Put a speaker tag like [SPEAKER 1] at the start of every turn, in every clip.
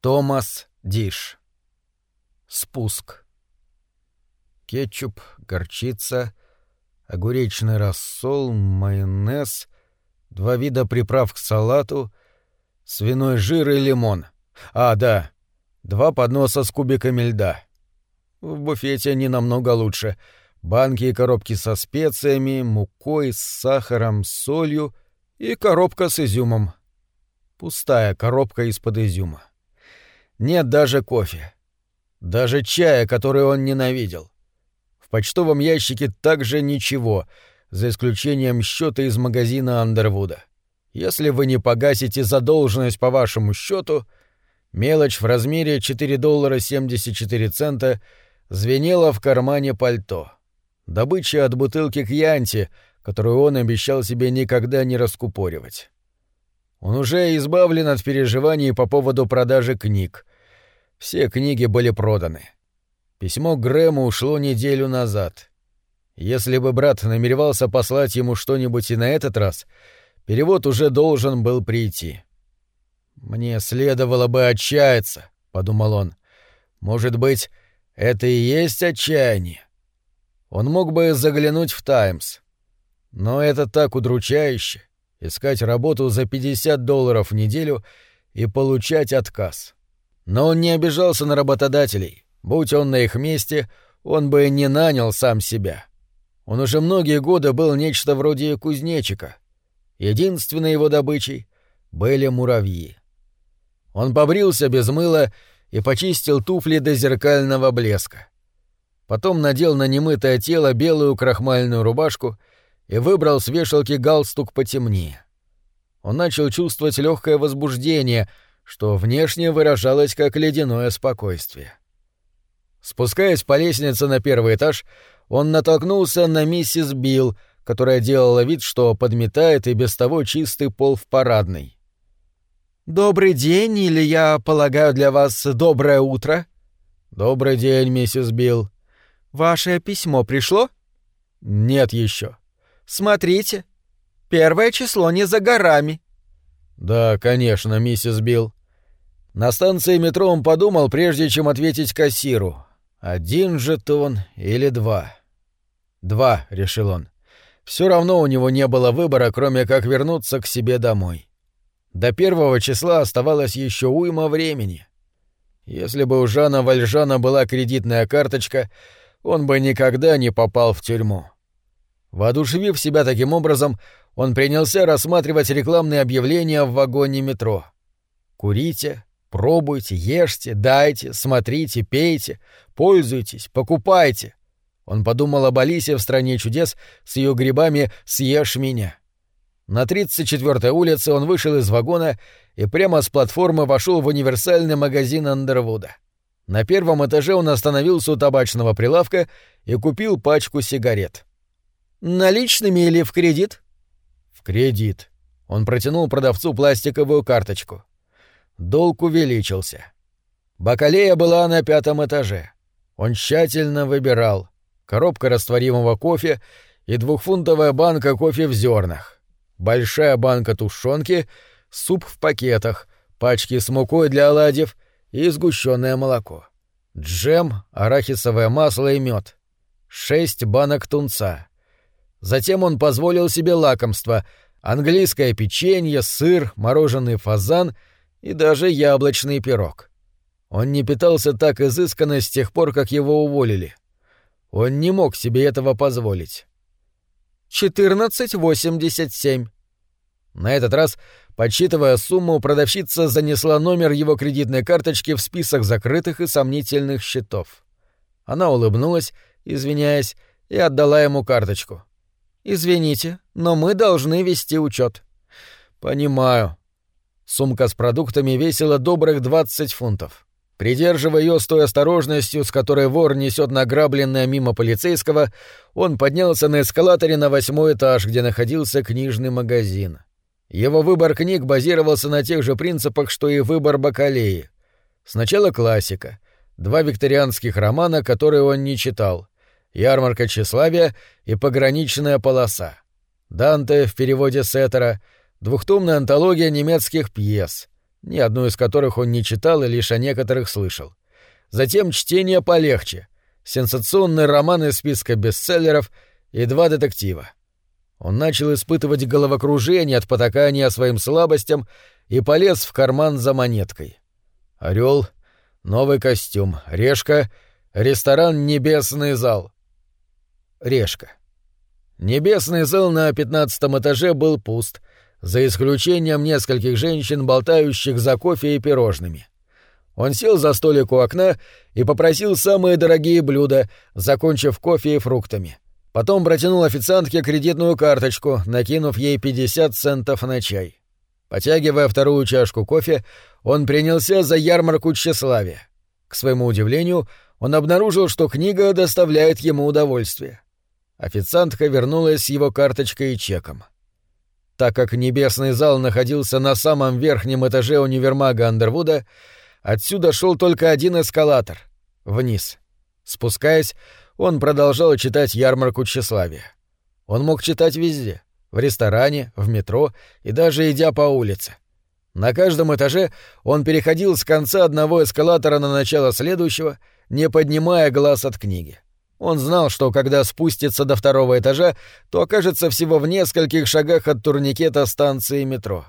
[SPEAKER 1] Томас Диш. Спуск. Кетчуп, горчица, огуречный рассол, майонез, два вида приправ к салату, свиной жир и лимон. А, да, два подноса с кубиками льда. В буфете не намного лучше. Банки и коробки со специями, мукой, с сахаром, солью и коробка с изюмом. Пустая коробка из-под изюма. Нет даже кофе. Даже чая, который он ненавидел. В почтовом ящике также ничего, за исключением счета из магазина Андервуда. Если вы не погасите задолженность по вашему счету, мелочь в размере 4 доллара 74 цента звенела в кармане пальто. Добыча от бутылки кьянти, которую он обещал себе никогда не раскупоривать. Он уже избавлен от переживаний по поводу продажи книг. Все книги были проданы. Письмо Грэму ушло неделю назад. Если бы брат намеревался послать ему что-нибудь и на этот раз, перевод уже должен был прийти. «Мне следовало бы отчаяться», — подумал он. «Может быть, это и есть отчаяние?» Он мог бы заглянуть в «Таймс». Но это так удручающе — искать работу за 50 долларов в неделю и получать отказ. Но он не обижался на работодателей. Будь он на их месте, он бы не нанял сам себя. Он уже многие годы был нечто вроде кузнечика. Единственной его добычей были муравьи. Он побрился без мыла и почистил туфли до зеркального блеска. Потом надел на немытое тело белую крахмальную рубашку и выбрал с вешалки галстук потемнее. Он начал чувствовать легкое возбуждение — что внешне выражалось как ледяное спокойствие. Спускаясь по лестнице на первый этаж, он натолкнулся на миссис Билл, которая делала вид, что подметает и без того чистый пол в парадной. «Добрый день, или я полагаю для вас доброе утро?» «Добрый день, миссис Билл». «Ваше письмо пришло?» «Нет еще». «Смотрите, первое число не за горами». «Да, конечно, миссис Билл». На станции метро он подумал, прежде чем ответить кассиру. Один жетон или два? Два, решил он. Все равно у него не было выбора, кроме как вернуться к себе домой. До первого числа оставалось еще уйма времени. Если бы у Жана Вальжана была кредитная карточка, он бы никогда не попал в тюрьму. Воодушевив себя таким образом, он принялся рассматривать рекламные объявления в вагоне метро. «Курите», Пробуйте, ешьте, дайте, смотрите, пейте, пользуйтесь, покупайте. Он подумал об Алисе в «Стране чудес» с ее грибами «Съешь меня». На 34-й улице он вышел из вагона и прямо с платформы вошел в универсальный магазин Андервуда. На первом этаже он остановился у табачного прилавка и купил пачку сигарет. «Наличными или в кредит?» «В кредит». Он протянул продавцу пластиковую карточку. Долг увеличился. Бакалея была на пятом этаже. Он тщательно выбирал. Коробка растворимого кофе и двухфунтовая банка кофе в зернах. Большая банка тушенки, суп в пакетах, пачки с мукой для оладьев и сгущенное молоко. Джем, арахисовое масло и мед. Шесть банок тунца. Затем он позволил себе лакомство — английское печенье, сыр, мороженый фазан — и даже яблочный пирог. Он не питался так изысканно с тех пор, как его уволили. Он не мог себе этого позволить. «Четырнадцать восемьдесят семь». На этот раз, подсчитывая сумму, продавщица занесла номер его кредитной карточки в список закрытых и сомнительных счетов. Она улыбнулась, извиняясь, и отдала ему карточку. «Извините, но мы должны вести учет. «Понимаю», Сумка с продуктами весила добрых 20 фунтов. Придерживая ее с той осторожностью, с которой вор несет награбленное мимо полицейского, он поднялся на эскалаторе на восьмой этаж, где находился книжный магазин. Его выбор книг базировался на тех же принципах, что и выбор бакалеи. Сначала классика. Два викторианских романа, которые он не читал. «Ярмарка тщеславия» и «Пограничная полоса». Данте в переводе Сеттера — двухтомная антология немецких пьес, ни одну из которых он не читал и лишь о некоторых слышал. Затем чтение полегче, сенсационный роман из списка бестселлеров и два детектива. Он начал испытывать головокружение от потакания своим слабостям и полез в карман за монеткой. Орел, новый костюм, решка, ресторан «Небесный зал». Решка. Небесный зал на пятнадцатом этаже был пуст, за исключением нескольких женщин, болтающих за кофе и пирожными. Он сел за столик у окна и попросил самые дорогие блюда, закончив кофе и фруктами. Потом протянул официантке кредитную карточку, накинув ей 50 центов на чай. Потягивая вторую чашку кофе, он принялся за ярмарку тщеславия. К своему удивлению, он обнаружил, что книга доставляет ему удовольствие. Официантка вернулась с его карточкой и чеком. Так как небесный зал находился на самом верхнем этаже универмага Андервуда, отсюда шел только один эскалатор — вниз. Спускаясь, он продолжал читать ярмарку тщеславия. Он мог читать везде — в ресторане, в метро и даже идя по улице. На каждом этаже он переходил с конца одного эскалатора на начало следующего, не поднимая глаз от книги. Он знал, что когда спустится до второго этажа, то окажется всего в нескольких шагах от турникета станции метро.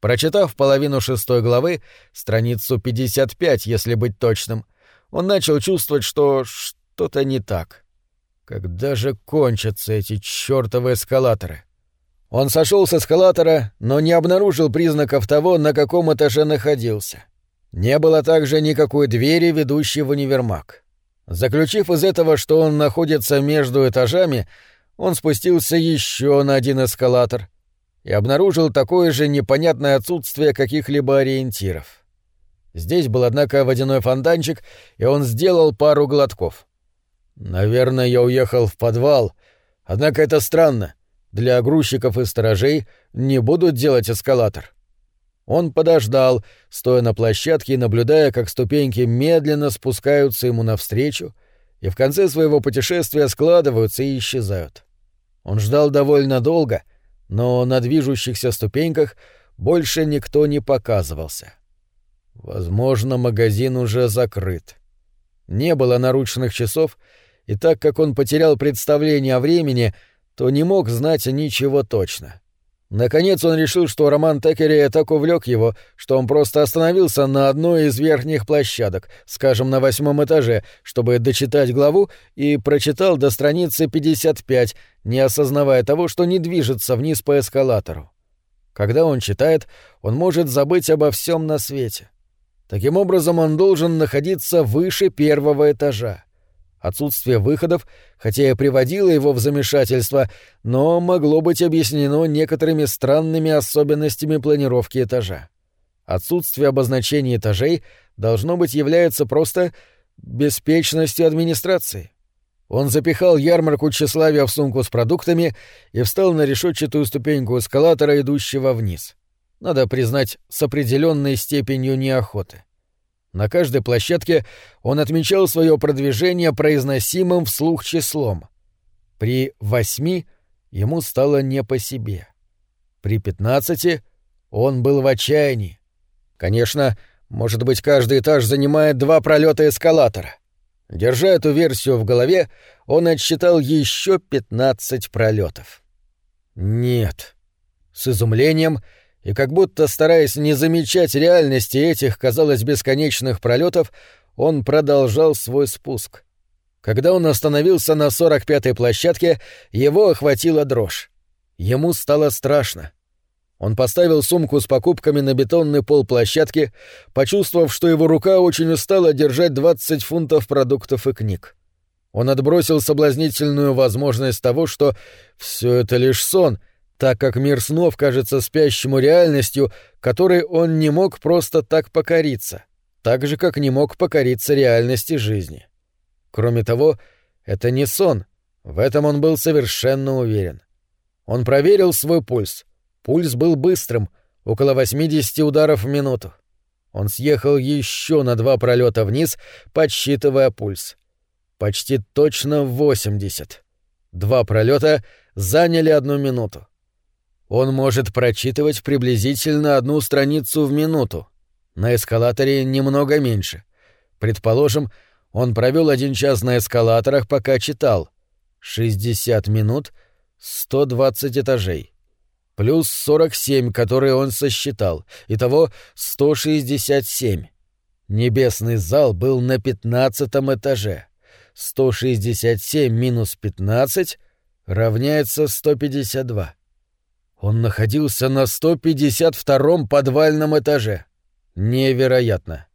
[SPEAKER 1] Прочитав половину шестой главы, страницу 55, если быть точным, он начал чувствовать, что что-то не так. Когда же кончатся эти чёртовы эскалаторы? Он сошел с эскалатора, но не обнаружил признаков того, на каком этаже находился. Не было также никакой двери, ведущей в универмаг. Заключив из этого, что он находится между этажами, он спустился еще на один эскалатор и обнаружил такое же непонятное отсутствие каких-либо ориентиров. Здесь был, однако, водяной фонтанчик, и он сделал пару глотков. «Наверное, я уехал в подвал. Однако это странно. Для грузчиков и сторожей не будут делать эскалатор. Он подождал, стоя на площадке и наблюдая, как ступеньки медленно спускаются ему навстречу и в конце своего путешествия складываются и исчезают. Он ждал довольно долго, но на движущихся ступеньках больше никто не показывался. Возможно, магазин уже закрыт. Не было наручных часов, и так как он потерял представление о времени, то не мог знать ничего точно. Наконец он решил, что роман Текери так увлек его, что он просто остановился на одной из верхних площадок, скажем, на восьмом этаже, чтобы дочитать главу, и прочитал до страницы 55, не осознавая того, что не движется вниз по эскалатору. Когда он читает, он может забыть обо всем на свете. Таким образом, он должен находиться выше первого этажа. Отсутствие выходов, хотя и приводило его в замешательство, но могло быть объяснено некоторыми странными особенностями планировки этажа. Отсутствие обозначений этажей должно быть является просто беспечностью администрации. Он запихал ярмарку тщеславия в сумку с продуктами и встал на решетчатую ступеньку эскалатора, идущего вниз. Надо признать, с определенной степенью неохоты. На каждой площадке он отмечал свое продвижение произносимым вслух числом. При восьми ему стало не по себе. При пятнадцати он был в отчаянии. Конечно, может быть, каждый этаж занимает два пролета эскалатора. Держа эту версию в голове, он отсчитал еще пятнадцать пролетов. Нет. С изумлением — и как будто стараясь не замечать реальности этих, казалось, бесконечных пролетов, он продолжал свой спуск. Когда он остановился на 45-й площадке, его охватила дрожь. Ему стало страшно. Он поставил сумку с покупками на бетонный пол площадки, почувствовав, что его рука очень устала держать 20 фунтов продуктов и книг. Он отбросил соблазнительную возможность того, что все это лишь сон, так как мир снов кажется спящему реальностью, которой он не мог просто так покориться, так же, как не мог покориться реальности жизни. Кроме того, это не сон, в этом он был совершенно уверен. Он проверил свой пульс. Пульс был быстрым, около 80 ударов в минуту. Он съехал еще на два пролета вниз, подсчитывая пульс. Почти точно 80. Два пролета заняли одну минуту. Он может прочитывать приблизительно одну страницу в минуту. На эскалаторе немного меньше. Предположим, он провел один час на эскалаторах, пока читал. 60 минут, 120 этажей. Плюс 47, которые он сосчитал. Итого 167. Небесный зал был на пятнадцатом этаже. 167 минус 15 равняется 152. Он находился на 152-м подвальном этаже. Невероятно.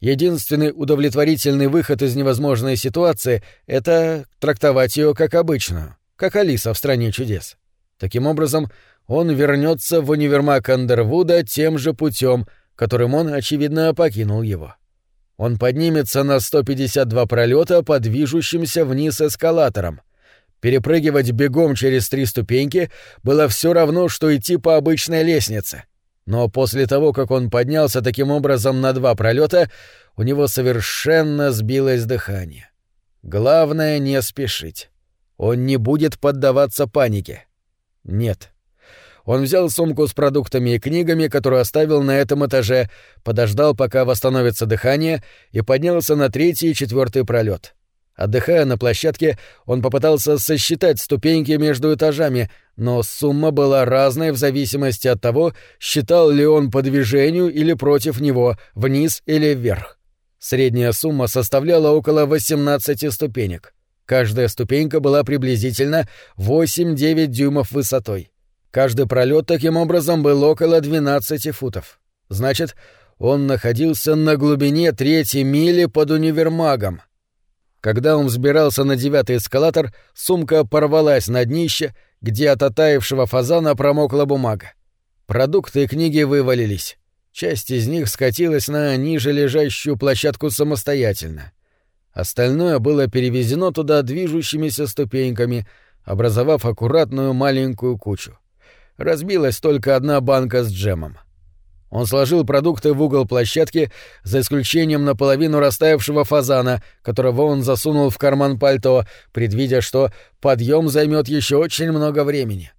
[SPEAKER 1] Единственный удовлетворительный выход из невозможной ситуации — это трактовать ее как обычную, как Алиса в «Стране чудес». Таким образом, он вернется в универмаг Андервуда тем же путем, которым он, очевидно, покинул его. Он поднимется на 152 пролета по движущимся вниз эскалаторам. Перепрыгивать бегом через три ступеньки было все равно, что идти по обычной лестнице. Но после того, как он поднялся таким образом на два пролета, у него совершенно сбилось дыхание. Главное — не спешить. Он не будет поддаваться панике. Нет. Он взял сумку с продуктами и книгами, которую оставил на этом этаже, подождал, пока восстановится дыхание, и поднялся на третий и четвертый пролет. Отдыхая на площадке, он попытался сосчитать ступеньки между этажами, но сумма была разной в зависимости от того, считал ли он по движению или против него, вниз или вверх. Средняя сумма составляла около 18 ступенек. Каждая ступенька была приблизительно 8-9 дюймов высотой. Каждый пролет таким образом был около 12 футов. Значит, он находился на глубине третьей мили под универмагом. Когда он взбирался на девятый эскалатор, сумка порвалась на днище, где от оттаившего фазана промокла бумага. Продукты и книги вывалились. Часть из них скатилась на ниже лежащую площадку самостоятельно. Остальное было перевезено туда движущимися ступеньками, образовав аккуратную маленькую кучу. Разбилась только одна банка с джемом. Он сложил продукты в угол площадки, за исключением наполовину растаявшего фазана, которого он засунул в карман пальто, предвидя, что подъем займет еще очень много времени.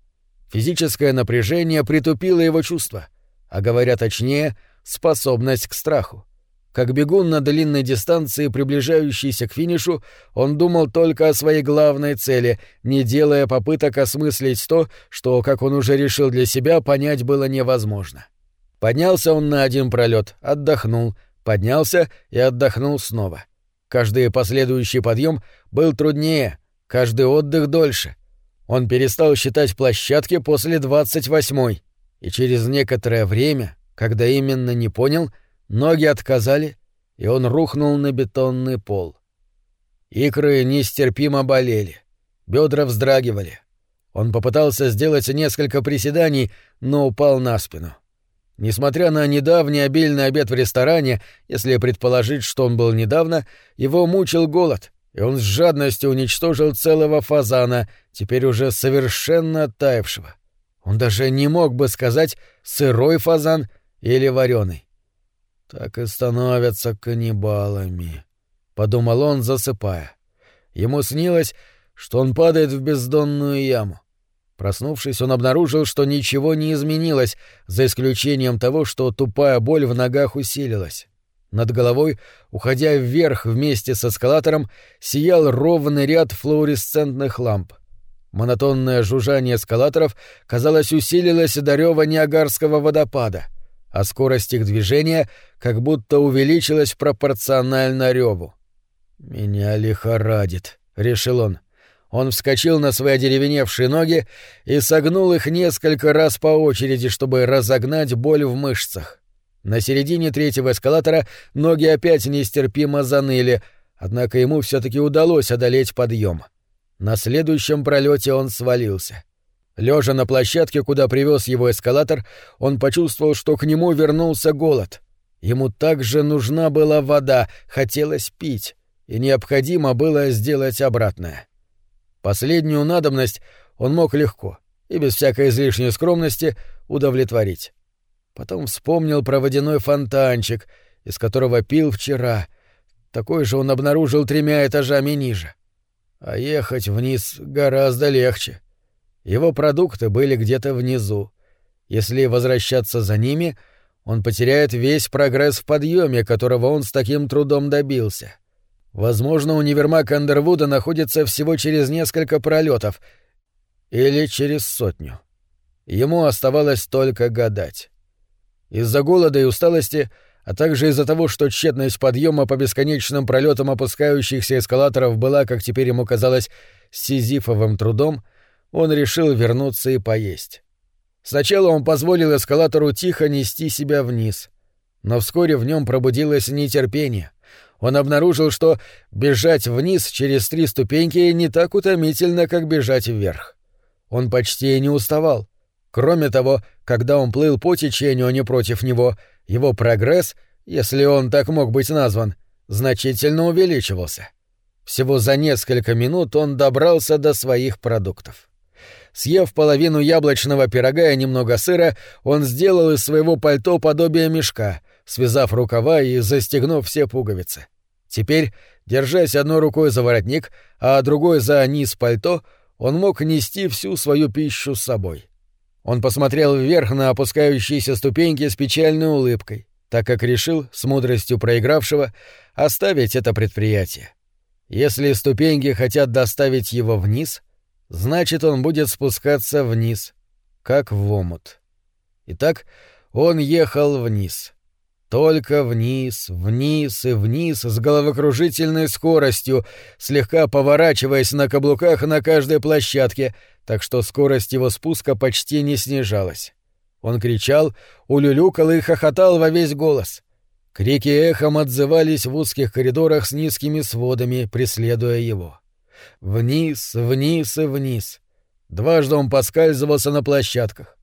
[SPEAKER 1] Физическое напряжение притупило его чувства, а говоря точнее, способность к страху. Как бегун на длинной дистанции, приближающийся к финишу, он думал только о своей главной цели, не делая попыток осмыслить то, что, как он уже решил для себя, понять было невозможно. Поднялся он на один пролет, отдохнул, поднялся и отдохнул снова. Каждый последующий подъем был труднее, каждый отдых дольше. Он перестал считать площадки после двадцать восьмой, и через некоторое время, когда именно не понял, Ноги отказали, и он рухнул на бетонный пол. Икры нестерпимо болели, бедра вздрагивали. Он попытался сделать несколько приседаний, но упал на спину. Несмотря на недавний обильный обед в ресторане, если предположить, что он был недавно, его мучил голод, и он с жадностью уничтожил целого фазана, теперь уже совершенно оттаившего. Он даже не мог бы сказать сырой фазан или вареный так и становятся каннибалами», — подумал он, засыпая. Ему снилось, что он падает в бездонную яму. Проснувшись, он обнаружил, что ничего не изменилось, за исключением того, что тупая боль в ногах усилилась. Над головой, уходя вверх вместе с эскалатором, сиял ровный ряд флуоресцентных ламп. Монотонное жужжание эскалаторов, казалось, усилилось до рёва Ниагарского водопада — а скорость их движения как будто увеличилась пропорционально реву. «Меня лихорадит», — решил он. Он вскочил на свои одеревеневшие ноги и согнул их несколько раз по очереди, чтобы разогнать боль в мышцах. На середине третьего эскалатора ноги опять нестерпимо заныли, однако ему все таки удалось одолеть подъем. На следующем пролете он свалился. Лежа на площадке, куда привез его эскалатор, он почувствовал, что к нему вернулся голод. Ему также нужна была вода, хотелось пить, и необходимо было сделать обратное. Последнюю надобность он мог легко и без всякой излишней скромности удовлетворить. Потом вспомнил про водяной фонтанчик, из которого пил вчера. Такой же он обнаружил тремя этажами ниже. А ехать вниз гораздо легче. Его продукты были где-то внизу. Если возвращаться за ними, он потеряет весь прогресс в подъеме, которого он с таким трудом добился. Возможно, универмаг Андервуда находится всего через несколько пролетов или через сотню. Ему оставалось только гадать. Из-за голода и усталости, а также из-за того, что тщетность подъема по бесконечным пролетам опускающихся эскалаторов была, как теперь ему казалось, сизифовым трудом, он решил вернуться и поесть. Сначала он позволил эскалатору тихо нести себя вниз, но вскоре в нем пробудилось нетерпение. Он обнаружил, что бежать вниз через три ступеньки не так утомительно, как бежать вверх. Он почти не уставал. Кроме того, когда он плыл по течению, а не против него, его прогресс, если он так мог быть назван, значительно увеличивался. Всего за несколько минут он добрался до своих продуктов. Съев половину яблочного пирога и немного сыра, он сделал из своего пальто подобие мешка, связав рукава и застегнув все пуговицы. Теперь, держась одной рукой за воротник, а другой за низ пальто, он мог нести всю свою пищу с собой. Он посмотрел вверх на опускающиеся ступеньки с печальной улыбкой, так как решил, с мудростью проигравшего, оставить это предприятие. Если ступеньки хотят доставить его вниз — значит, он будет спускаться вниз, как в омут. Итак, он ехал вниз. Только вниз, вниз и вниз с головокружительной скоростью, слегка поворачиваясь на каблуках на каждой площадке, так что скорость его спуска почти не снижалась. Он кричал, улюлюкал и хохотал во весь голос. Крики эхом отзывались в узких коридорах с низкими сводами, преследуя его. Вниз, вниз и вниз. Дважды он поскальзывался на площадках.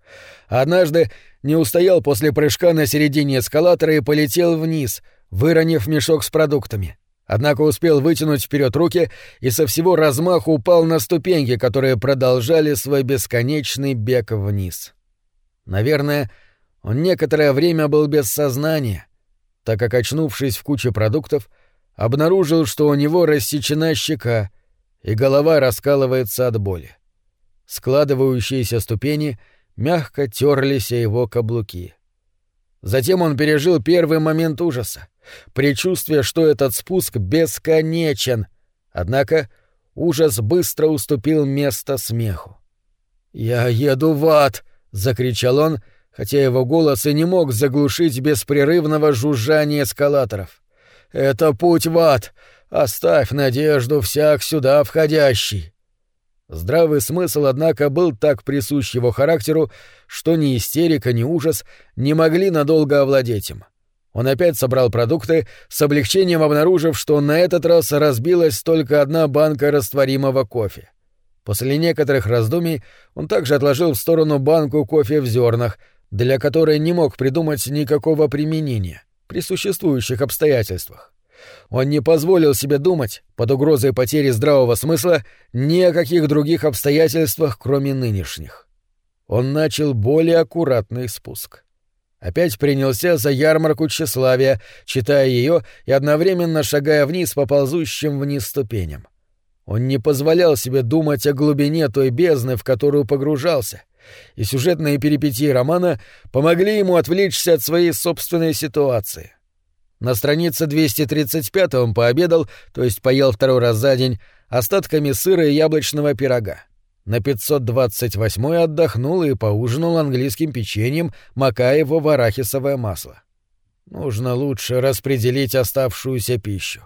[SPEAKER 1] Однажды не устоял после прыжка на середине эскалатора и полетел вниз, выронив мешок с продуктами. Однако успел вытянуть вперед руки и со всего размаху упал на ступеньки, которые продолжали свой бесконечный бег вниз. Наверное, он некоторое время был без сознания, так как, очнувшись в куче продуктов, обнаружил, что у него рассечена щека, и голова раскалывается от боли. Складывающиеся ступени мягко терлись его каблуки. Затем он пережил первый момент ужаса, предчувствие, что этот спуск бесконечен, однако ужас быстро уступил место смеху. «Я еду в ад!» — закричал он, хотя его голос и не мог заглушить беспрерывного жужжания эскалаторов. «Это путь в ад! Оставь надежду всяк сюда входящий. Здравый смысл, однако, был так присущ его характеру, что ни истерика, ни ужас не могли надолго овладеть им. Он опять собрал продукты, с облегчением обнаружив, что на этот раз разбилась только одна банка растворимого кофе. После некоторых раздумий он также отложил в сторону банку кофе в зернах, для которой не мог придумать никакого применения при существующих обстоятельствах. Он не позволил себе думать, под угрозой потери здравого смысла, ни о каких других обстоятельствах, кроме нынешних. Он начал более аккуратный спуск. Опять принялся за ярмарку тщеславия, читая ее и одновременно шагая вниз по ползущим вниз ступеням. Он не позволял себе думать о глубине той бездны, в которую погружался, и сюжетные перипетии романа помогли ему отвлечься от своей собственной ситуации. На странице 235 он пообедал, то есть поел второй раз за день, остатками сыра и яблочного пирога. На 528 отдохнул и поужинал английским печеньем, макая его в арахисовое масло. Нужно лучше распределить оставшуюся пищу.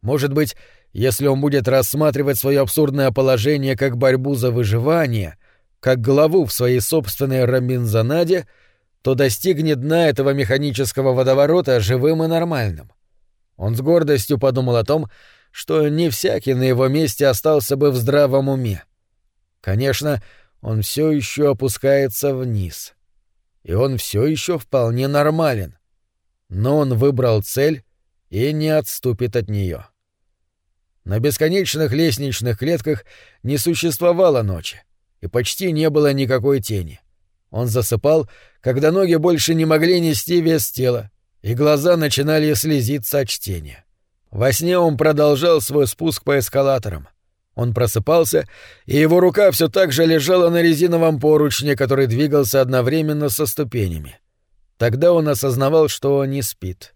[SPEAKER 1] Может быть, если он будет рассматривать свое абсурдное положение как борьбу за выживание, как главу в своей собственной Робинзонаде — то достигнет дна этого механического водоворота живым и нормальным. Он с гордостью подумал о том, что не всякий на его месте остался бы в здравом уме. Конечно, он все еще опускается вниз. И он все еще вполне нормален. Но он выбрал цель и не отступит от нее. На бесконечных лестничных клетках не существовало ночи, и почти не было никакой тени. Он засыпал, когда ноги больше не могли нести вес тела, и глаза начинали слезиться от чтения. Во сне он продолжал свой спуск по эскалаторам. Он просыпался, и его рука все так же лежала на резиновом поручне, который двигался одновременно со ступенями. Тогда он осознавал, что не спит.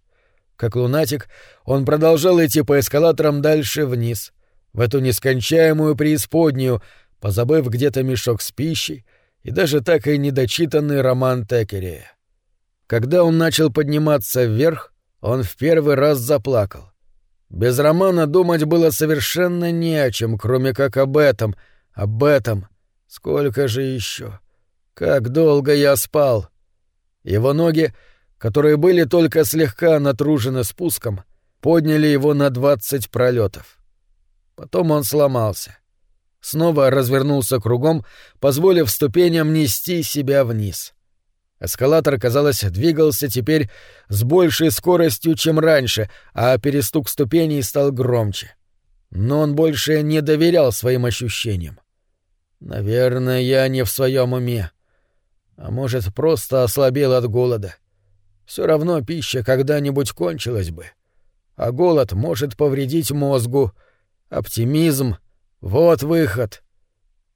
[SPEAKER 1] Как лунатик, он продолжал идти по эскалаторам дальше вниз, в эту нескончаемую преисподнюю, позабыв где-то мешок с пищей и даже так и недочитанный роман Текерия. Когда он начал подниматься вверх, он в первый раз заплакал. Без романа думать было совершенно не о чем, кроме как об этом, об этом. Сколько же еще? Как долго я спал? Его ноги, которые были только слегка натружены спуском, подняли его на двадцать пролетов. Потом он сломался. Снова развернулся кругом, позволив ступеням нести себя вниз. Эскалатор, казалось, двигался теперь с большей скоростью, чем раньше, а перестук ступеней стал громче. Но он больше не доверял своим ощущениям. Наверное, я не в своем уме. А может, просто ослабел от голода. Все равно пища когда-нибудь кончилась бы. А голод может повредить мозгу. Оптимизм — вот выход.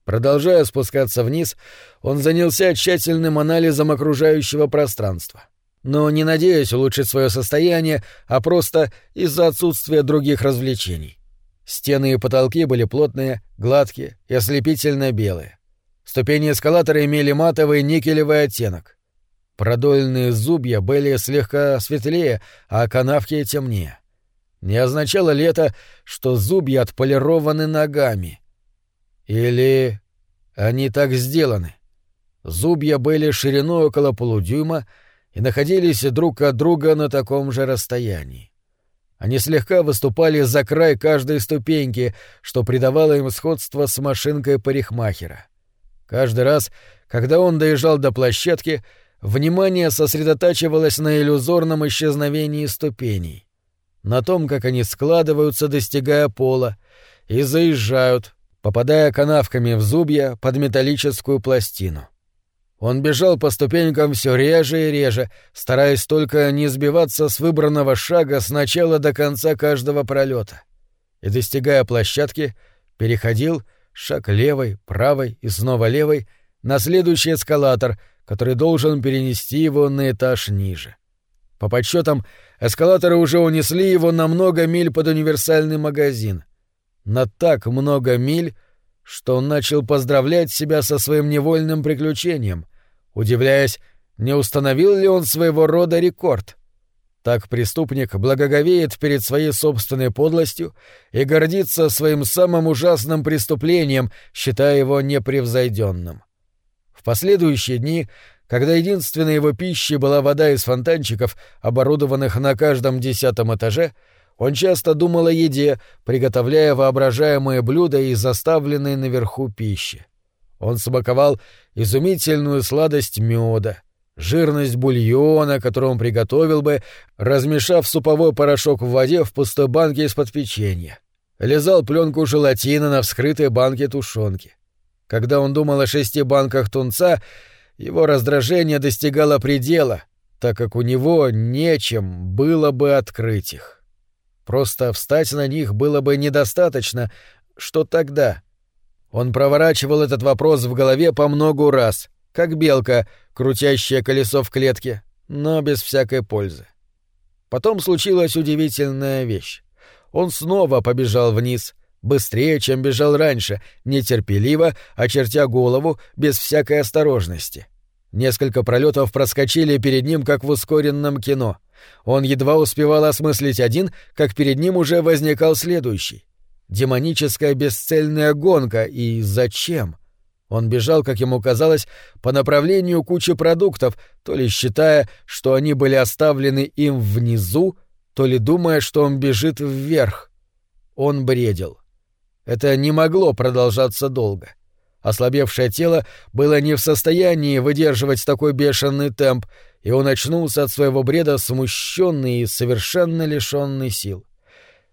[SPEAKER 1] Продолжая спускаться вниз, он занялся тщательным анализом окружающего пространства. Но не надеясь улучшить свое состояние, а просто из-за отсутствия других развлечений. Стены и потолки были плотные, гладкие и ослепительно белые. Ступени эскалатора имели матовый никелевый оттенок. Продольные зубья были слегка светлее, а канавки темнее. Не означало ли это, что зубья отполированы ногами? Или они так сделаны? Зубья были шириной около полудюйма и находились друг от друга на таком же расстоянии. Они слегка выступали за край каждой ступеньки, что придавало им сходство с машинкой парикмахера. Каждый раз, когда он доезжал до площадки, внимание сосредотачивалось на иллюзорном исчезновении ступеней, на том, как они складываются, достигая пола, и заезжают, попадая канавками в зубья под металлическую пластину. Он бежал по ступенькам все реже и реже, стараясь только не сбиваться с выбранного шага с начала до конца каждого пролета. И, достигая площадки, переходил — шаг левой, правой и снова левой на следующий эскалатор, который должен перенести его на этаж ниже. По подсчетам, эскалаторы уже унесли его на много миль под универсальный магазин. На так много миль, что он начал поздравлять себя со своим невольным приключением, удивляясь, не установил ли он своего рода рекорд. Так преступник благоговеет перед своей собственной подлостью и гордится своим самым ужасным преступлением, считая его непревзойденным. В последующие дни, когда единственной его пищей была вода из фонтанчиков, оборудованных на каждом десятом этаже, он часто думал о еде, приготовляя воображаемые блюда из заставленной наверху пищи. Он смаковал изумительную сладость меда, жирность бульона, который он приготовил бы, размешав суповой порошок в воде в пустой банке из-под печенья. Лизал пленку желатина на вскрытой банке тушенки. Когда он думал о шести банках тунца, его раздражение достигало предела, так как у него нечем было бы открыть их. Просто встать на них было бы недостаточно, что тогда? Он проворачивал этот вопрос в голове по многу раз — как белка, крутящая колесо в клетке, но без всякой пользы. Потом случилась удивительная вещь. Он снова побежал вниз, быстрее, чем бежал раньше, нетерпеливо, очертя голову, без всякой осторожности. Несколько пролетов проскочили перед ним, как в ускоренном кино. Он едва успевал осмыслить один, как перед ним уже возникал следующий. Демоническая бесцельная гонка, и зачем? Он бежал, как ему казалось, по направлению кучи продуктов, то ли считая, что они были оставлены им внизу, то ли думая, что он бежит вверх. Он бредил. Это не могло продолжаться долго. Ослабевшее тело было не в состоянии выдерживать такой бешеный темп, и он очнулся от своего бреда смущенный и совершенно лишенный сил.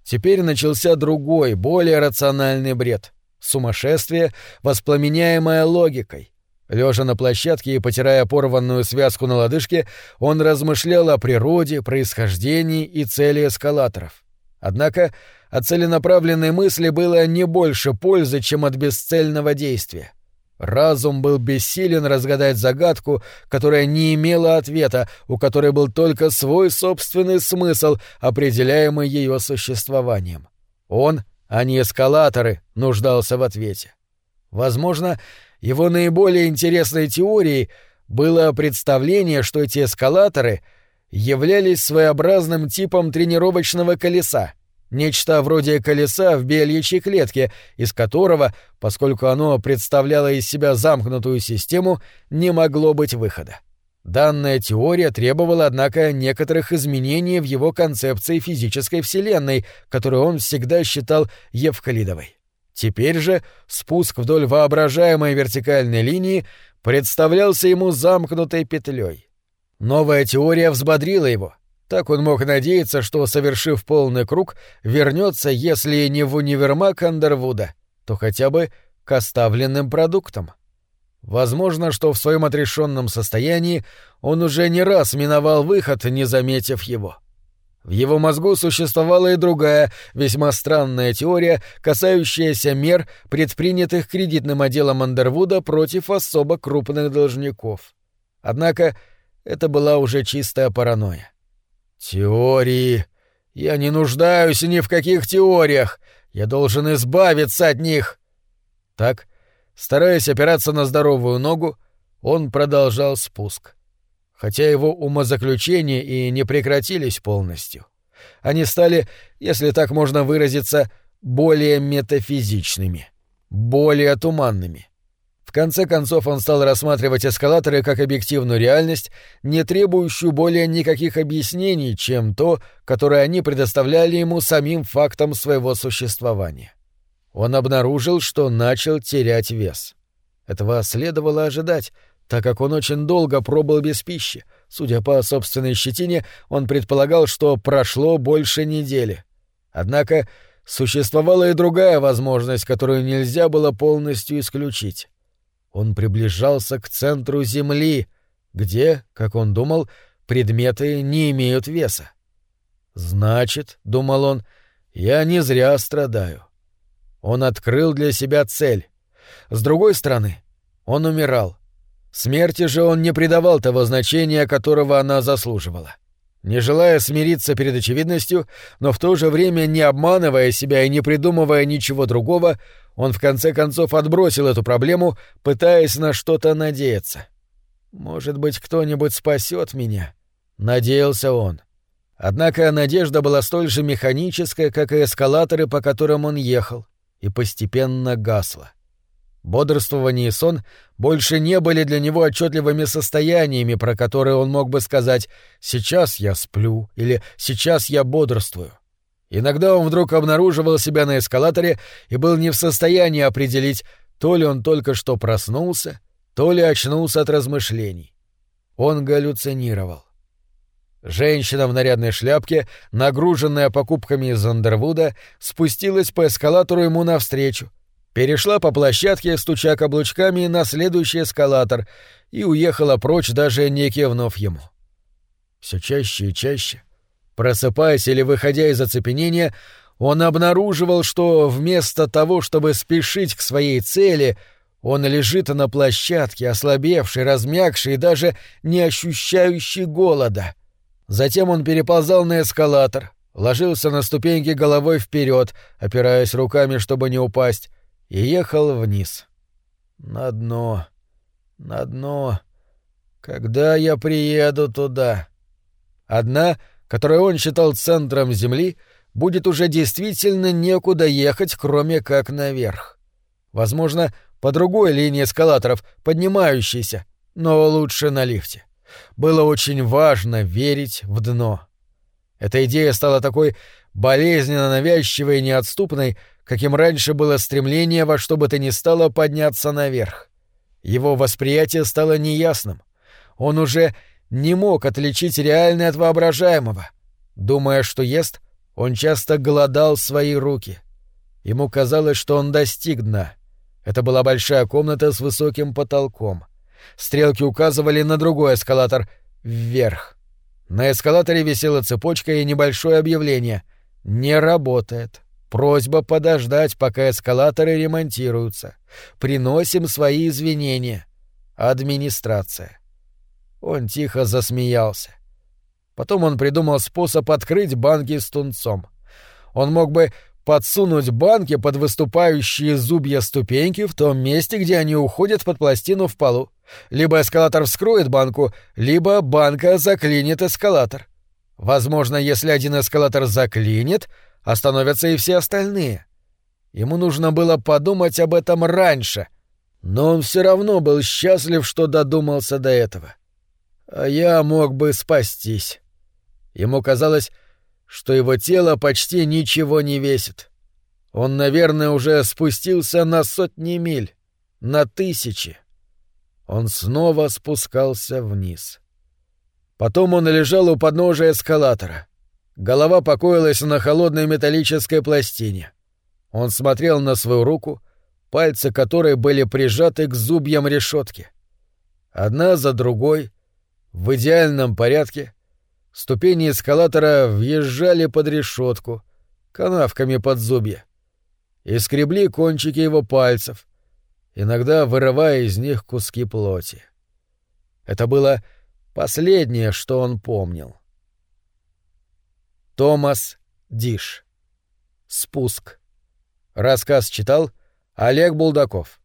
[SPEAKER 1] Теперь начался другой, более рациональный бред — Сумасшествие, воспламеняемое логикой. Лежа на площадке и потирая порванную связку на лодыжке, он размышлял о природе, происхождении и цели эскалаторов. Однако от целенаправленной мысли было не больше пользы, чем от бесцельного действия. Разум был бессилен разгадать загадку, которая не имела ответа, у которой был только свой собственный смысл, определяемый ее существованием. Он, а не эскалаторы, нуждался в ответе. Возможно, его наиболее интересной теорией было представление, что эти эскалаторы являлись своеобразным типом тренировочного колеса, Нечто вроде колеса в бельячьей клетке, из которого, поскольку оно представляло из себя замкнутую систему, не могло быть выхода. Данная теория требовала, однако, некоторых изменений в его концепции физической Вселенной, которую он всегда считал евклидовой. Теперь же спуск вдоль воображаемой вертикальной линии представлялся ему замкнутой петлей. Новая теория взбодрила его — так он мог надеяться, что, совершив полный круг, вернется, если не в универмаг Андервуда, то хотя бы к оставленным продуктам. Возможно, что в своем отрешенном состоянии он уже не раз миновал выход, не заметив его. В его мозгу существовала и другая, весьма странная теория, касающаяся мер, предпринятых кредитным отделом Андервуда против особо крупных должников. Однако это была уже чистая паранойя. Теории. Я не нуждаюсь ни в каких теориях. Я должен избавиться от них. Так, стараясь опираться на здоровую ногу, он продолжал спуск. Хотя его умозаключения и не прекратились полностью. Они стали, если так можно выразиться, более метафизичными, более туманными. В конце концов он стал рассматривать эскалаторы как объективную реальность, не требующую более никаких объяснений, чем то, которое они предоставляли ему самим фактом своего существования. Он обнаружил, что начал терять вес. Этого следовало ожидать, так как он очень долго пробыл без пищи. Судя по собственной щетине, он предполагал, что прошло больше недели. Однако существовала и другая возможность, которую нельзя было полностью исключить. Он приближался к центру Земли, где, как он думал, предметы не имеют веса. «Значит, — думал он, — я не зря страдаю». Он открыл для себя цель. С другой стороны, он умирал. Смерти же он не придавал того значения, которого она заслуживала. Не желая смириться перед очевидностью, но в то же время не обманывая себя и не придумывая ничего другого, он в конце концов отбросил эту проблему, пытаясь на что-то надеяться. «Может быть, кто-нибудь спасет меня?» — надеялся он. Однако надежда была столь же механическая, как и эскалаторы, по которым он ехал, и постепенно гасла. Бодрствование и сон больше не были для него отчетливыми состояниями, про которые он мог бы сказать «сейчас я сплю» или «сейчас я бодрствую». Иногда он вдруг обнаруживал себя на эскалаторе и был не в состоянии определить, то ли он только что проснулся, то ли очнулся от размышлений. Он галлюцинировал. Женщина в нарядной шляпке, нагруженная покупками из Андервуда, спустилась по эскалатору ему навстречу, перешла по площадке, стуча каблучками на следующий эскалатор, и уехала прочь, даже не кивнув ему. Все чаще и чаще Просыпаясь или выходя из оцепенения, он обнаруживал, что вместо того, чтобы спешить к своей цели, он лежит на площадке, ослабевший, размягший и даже не ощущающий голода. Затем он переползал на эскалатор, ложился на ступеньки головой вперед, опираясь руками, чтобы не упасть, и ехал вниз. На дно, на дно. Когда я приеду туда? Одна — которое он считал центром Земли, будет уже действительно некуда ехать, кроме как наверх. Возможно, по другой линии эскалаторов, поднимающейся, но лучше на лифте. Было очень важно верить в дно. Эта идея стала такой болезненно навязчивой и неотступной, каким раньше было стремление во что бы то ни стало подняться наверх. Его восприятие стало неясным. Он уже не мог отличить реальное от воображаемого. Думая, что ест, он часто голодал свои руки. Ему казалось, что он достиг дна. Это была большая комната с высоким потолком. Стрелки указывали на другой эскалатор — вверх. На эскалаторе висела цепочка и небольшое объявление. Не работает. Просьба подождать, пока эскалаторы ремонтируются. Приносим свои извинения. Администрация. Он тихо засмеялся. Потом он придумал способ открыть банки с тунцом. Он мог бы подсунуть банки под выступающие зубья ступеньки в том месте, где они уходят под пластину в полу. Либо эскалатор вскроет банку, либо банка заклинит эскалатор. Возможно, если один эскалатор заклинит, остановятся и все остальные. Ему нужно было подумать об этом раньше, но он все равно был счастлив, что додумался до этого. А я мог бы спастись. Ему казалось, что его тело почти ничего не весит. Он, наверное, уже спустился на сотни миль, на тысячи. Он снова спускался вниз. Потом он лежал у подножия эскалатора. Голова покоилась на холодной металлической пластине. Он смотрел на свою руку, пальцы которой были прижаты к зубьям решетки. Одна за другой, в идеальном порядке, ступени эскалатора въезжали под решетку, канавками под зубья, и скребли кончики его пальцев, иногда вырывая из них куски плоти. Это было последнее, что он помнил. Томас Диш. Спуск. Рассказ читал Олег Булдаков.